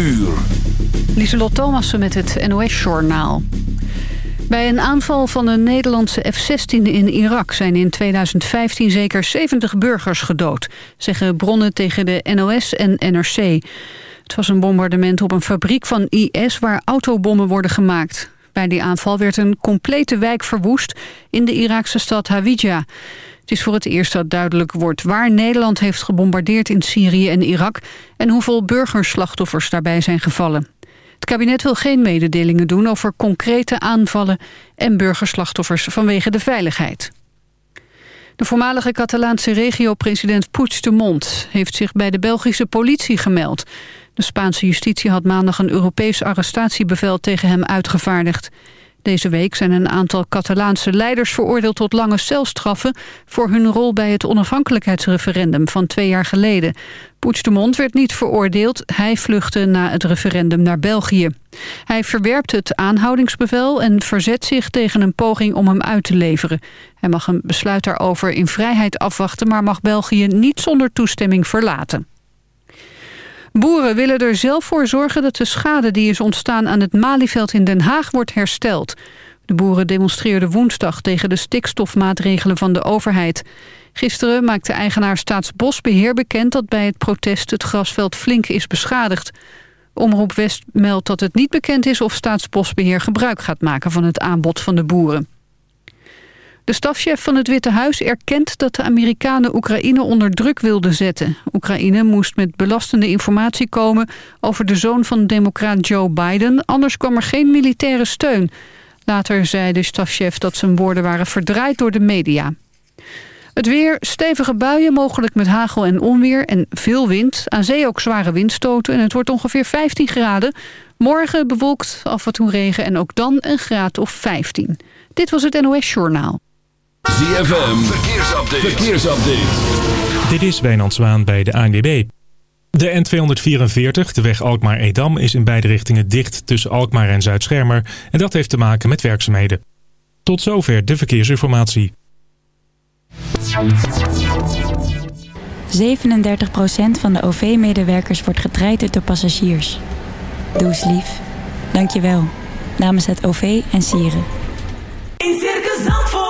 uur. Lieselot Thomassen met het NOS-journaal. Bij een aanval van een Nederlandse F-16 in Irak... zijn in 2015 zeker 70 burgers gedood... zeggen bronnen tegen de NOS en NRC. Het was een bombardement op een fabriek van IS... waar autobommen worden gemaakt. Bij die aanval werd een complete wijk verwoest... in de Iraakse stad Hawija. Is voor het eerst dat duidelijk wordt waar Nederland heeft gebombardeerd in Syrië en Irak... en hoeveel burgerslachtoffers daarbij zijn gevallen. Het kabinet wil geen mededelingen doen over concrete aanvallen en burgerslachtoffers vanwege de veiligheid. De voormalige Catalaanse regio-president Puigdemont heeft zich bij de Belgische politie gemeld. De Spaanse justitie had maandag een Europees arrestatiebevel tegen hem uitgevaardigd. Deze week zijn een aantal Catalaanse leiders veroordeeld tot lange celstraffen... voor hun rol bij het onafhankelijkheidsreferendum van twee jaar geleden. Puigdemont werd niet veroordeeld. Hij vluchtte na het referendum naar België. Hij verwerpt het aanhoudingsbevel en verzet zich tegen een poging om hem uit te leveren. Hij mag een besluit daarover in vrijheid afwachten... maar mag België niet zonder toestemming verlaten. Boeren willen er zelf voor zorgen dat de schade die is ontstaan aan het Malieveld in Den Haag wordt hersteld. De boeren demonstreerden woensdag tegen de stikstofmaatregelen van de overheid. Gisteren maakte eigenaar Staatsbosbeheer bekend dat bij het protest het grasveld flink is beschadigd. Omroep West meldt dat het niet bekend is of Staatsbosbeheer gebruik gaat maken van het aanbod van de boeren. De stafchef van het Witte Huis erkent dat de Amerikanen Oekraïne onder druk wilden zetten. Oekraïne moest met belastende informatie komen over de zoon van democraat Joe Biden, anders kwam er geen militaire steun. Later zei de stafchef dat zijn woorden waren verdraaid door de media. Het weer, stevige buien, mogelijk met hagel en onweer en veel wind. Aan zee ook zware windstoten en het wordt ongeveer 15 graden. Morgen bewolkt, af en toe regen en ook dan een graad of 15. Dit was het NOS Journaal. ZFM, verkeersupdate. verkeersupdate. Dit is Wijnand Zwaan bij de ANWB. De N244, de weg Alkmaar-Edam, is in beide richtingen dicht tussen Alkmaar en Zuid-Schermer. En dat heeft te maken met werkzaamheden. Tot zover de verkeersinformatie. 37% van de OV-medewerkers wordt getraind door passagiers. Doe eens lief. Dank je wel. Namens het OV en Sieren. In Circus Zandvoort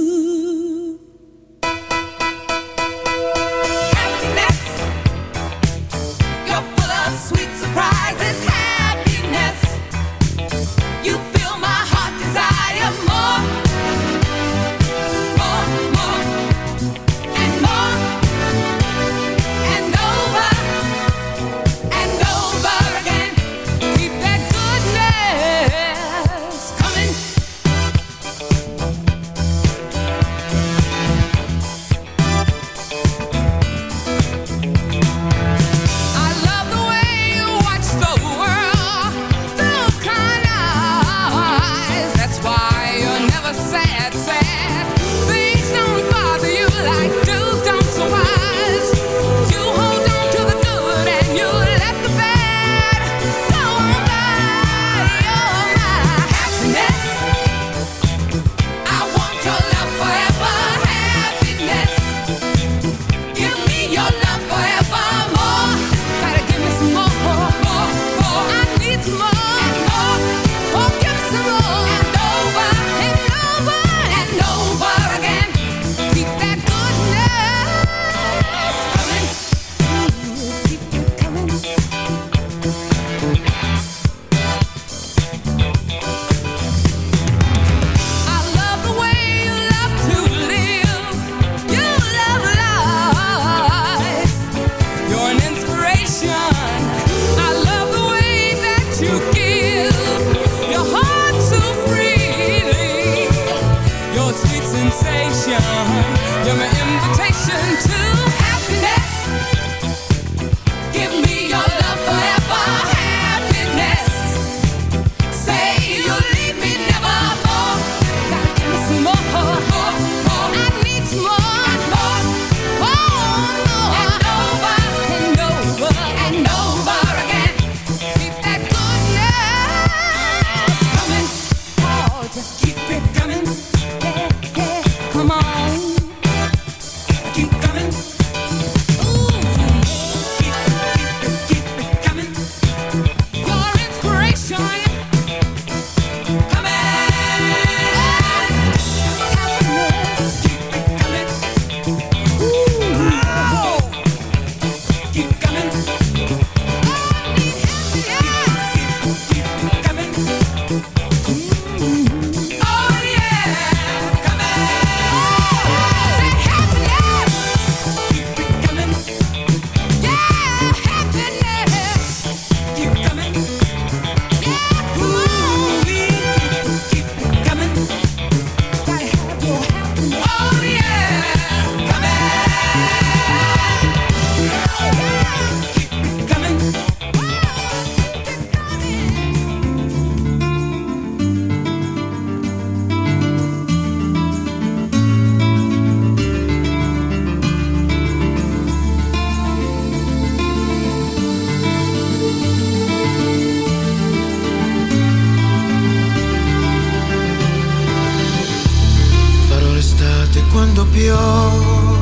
piove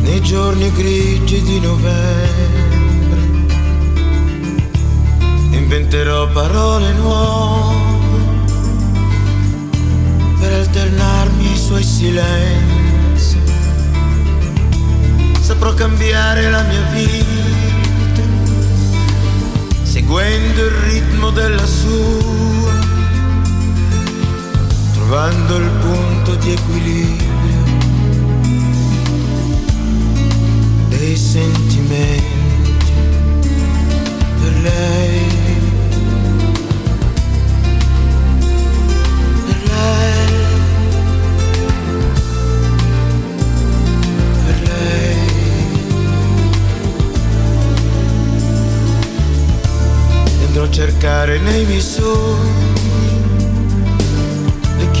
nei giorni grigi di novembre. Inventerò parole nuove per alternarmi ai suoi silenzi. Saprò cambiare la mia vita seguendo il ritmo della sua trovando il punto di equilibrio dei sentimenti per lei. Per lei. Per a cercare nei miei sogni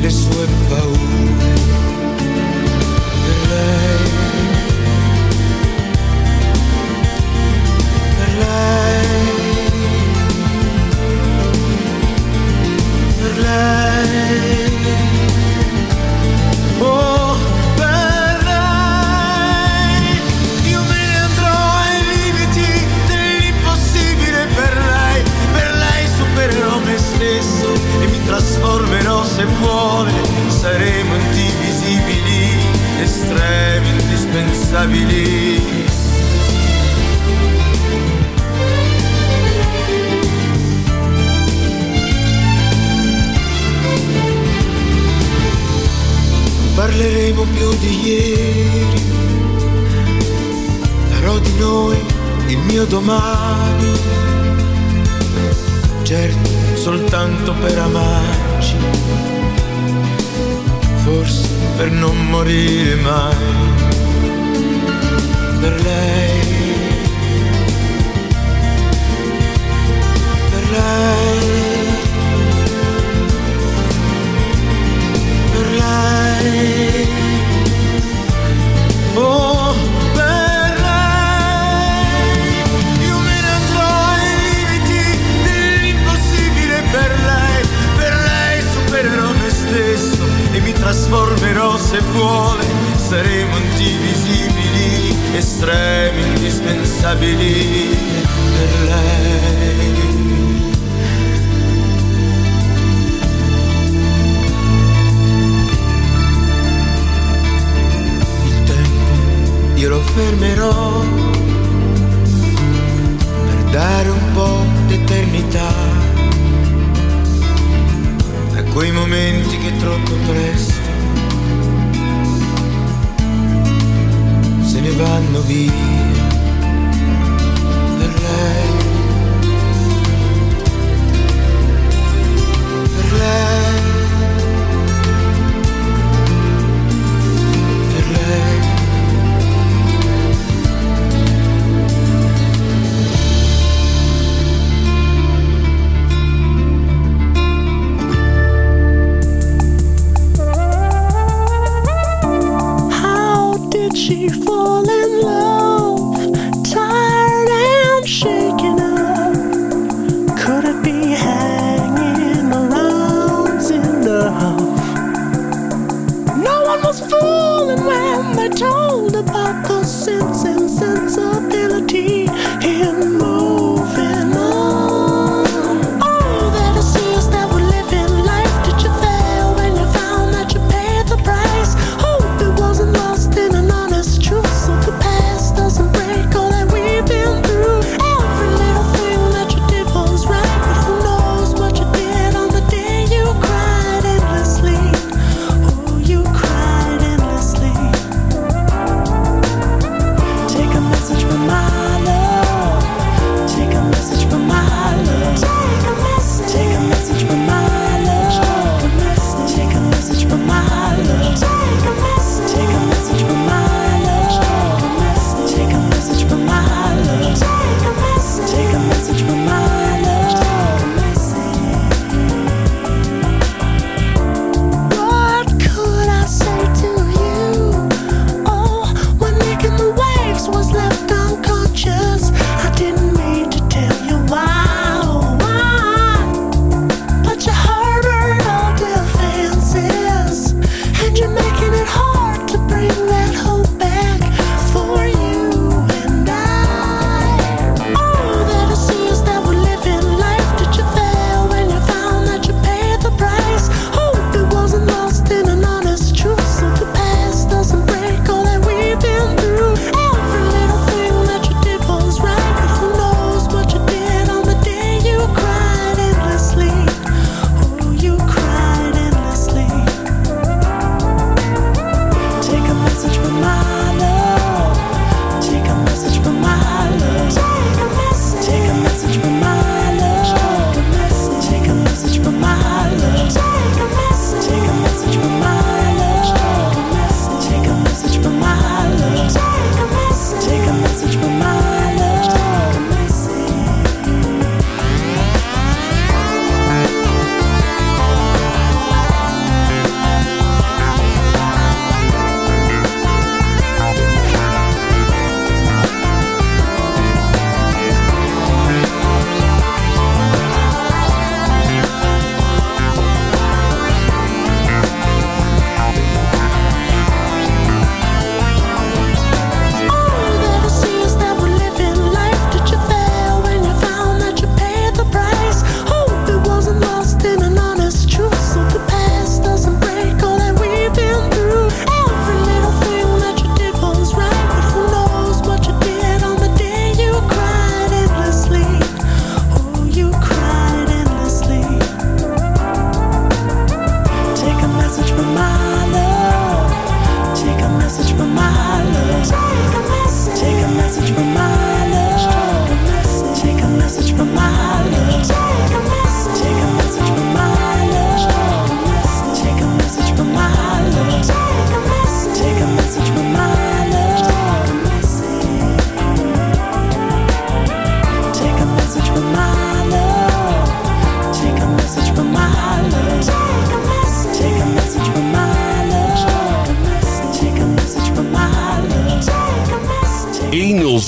Did a slip boat Sylvie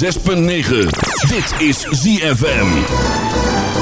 106.9. Dit is ZFM.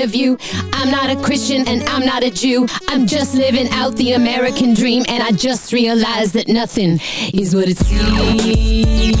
of you. I'm not a Christian and I'm not a Jew. I'm just living out the American dream and I just realized that nothing is what it seems.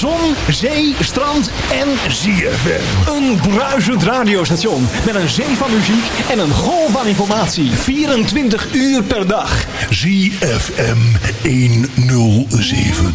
Zon, zee, strand en ZFM. Een bruisend radiostation met een zee van muziek en een golf van informatie. 24 uur per dag. ZFM 107.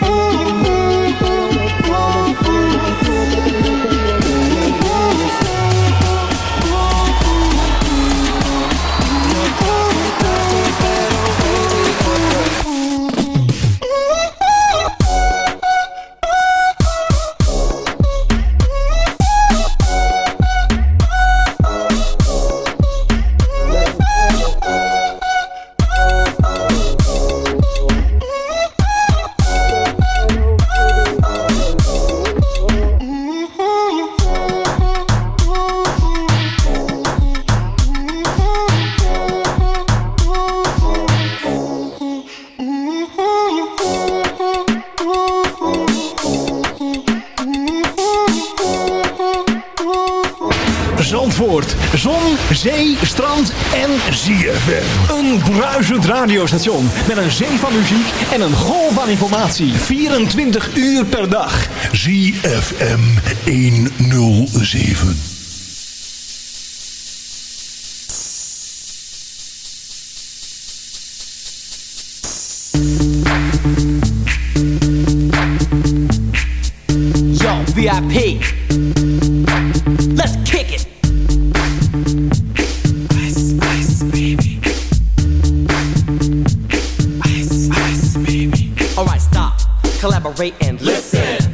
Oh, ZFM. Een bruisend radiostation met een zee van muziek en een golf van informatie. 24 uur per dag. ZFM 107. Yo, VIP.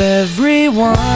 Everyone.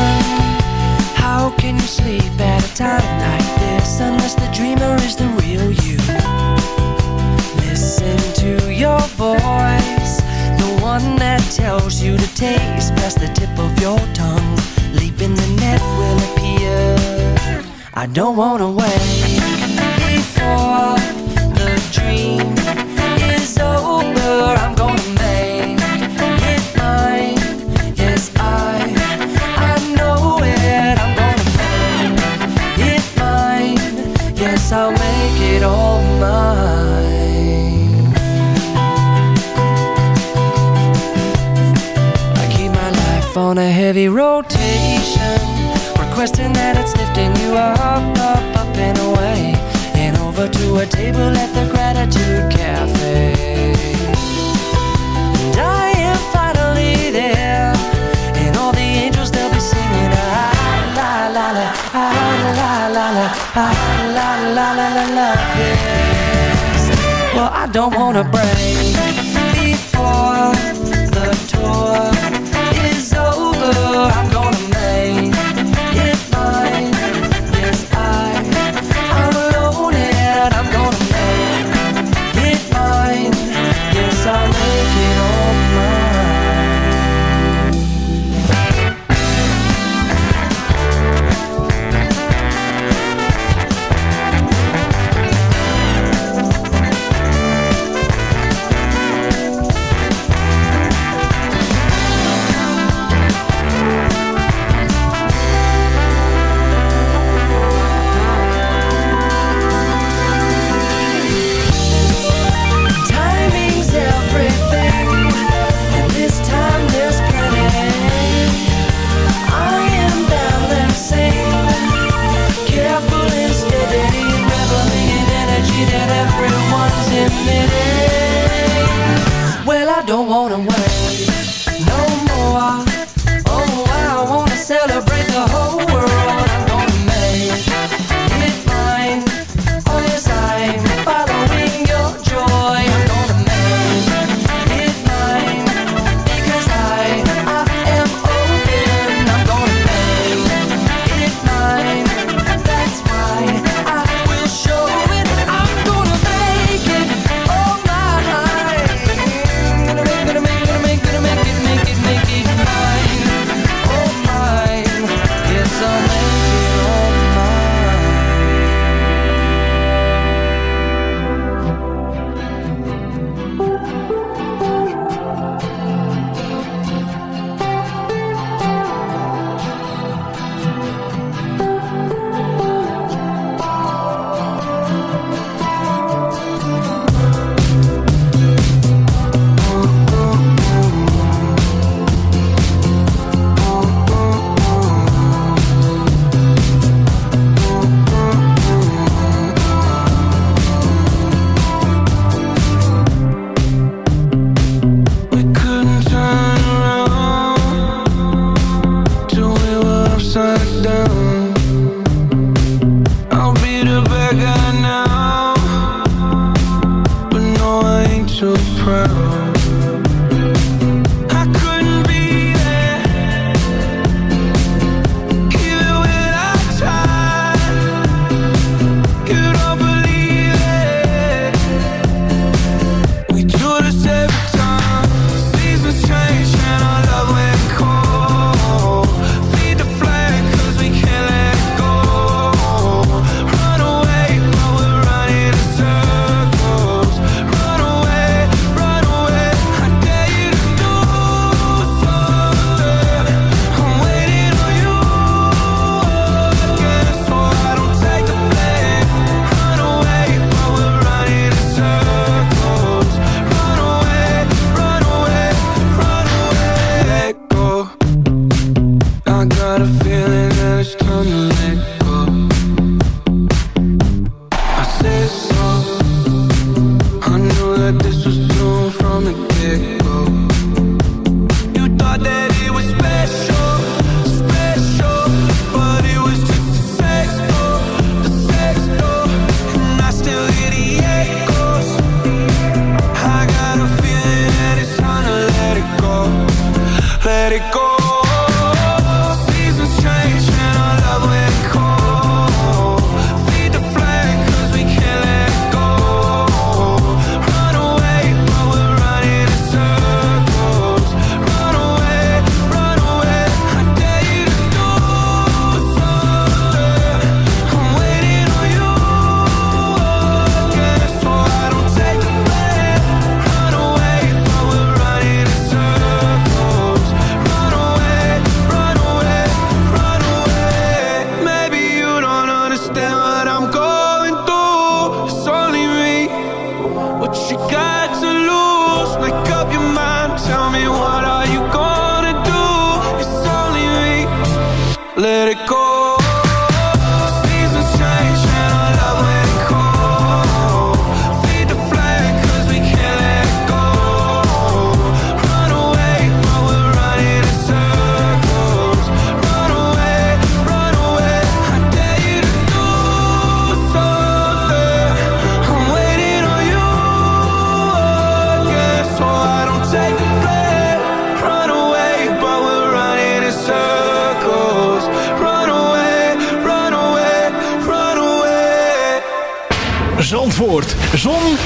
histérico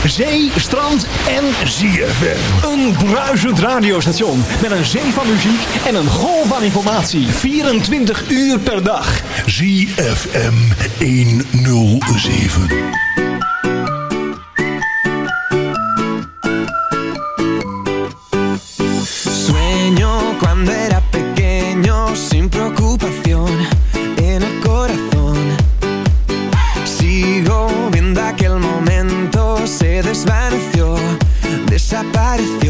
zee, strand en ZFM. Een bruisend radiostation met een zee van muziek en een golf van informatie. 24 uur per dag. ZFM 107. desvaneció, desapareció.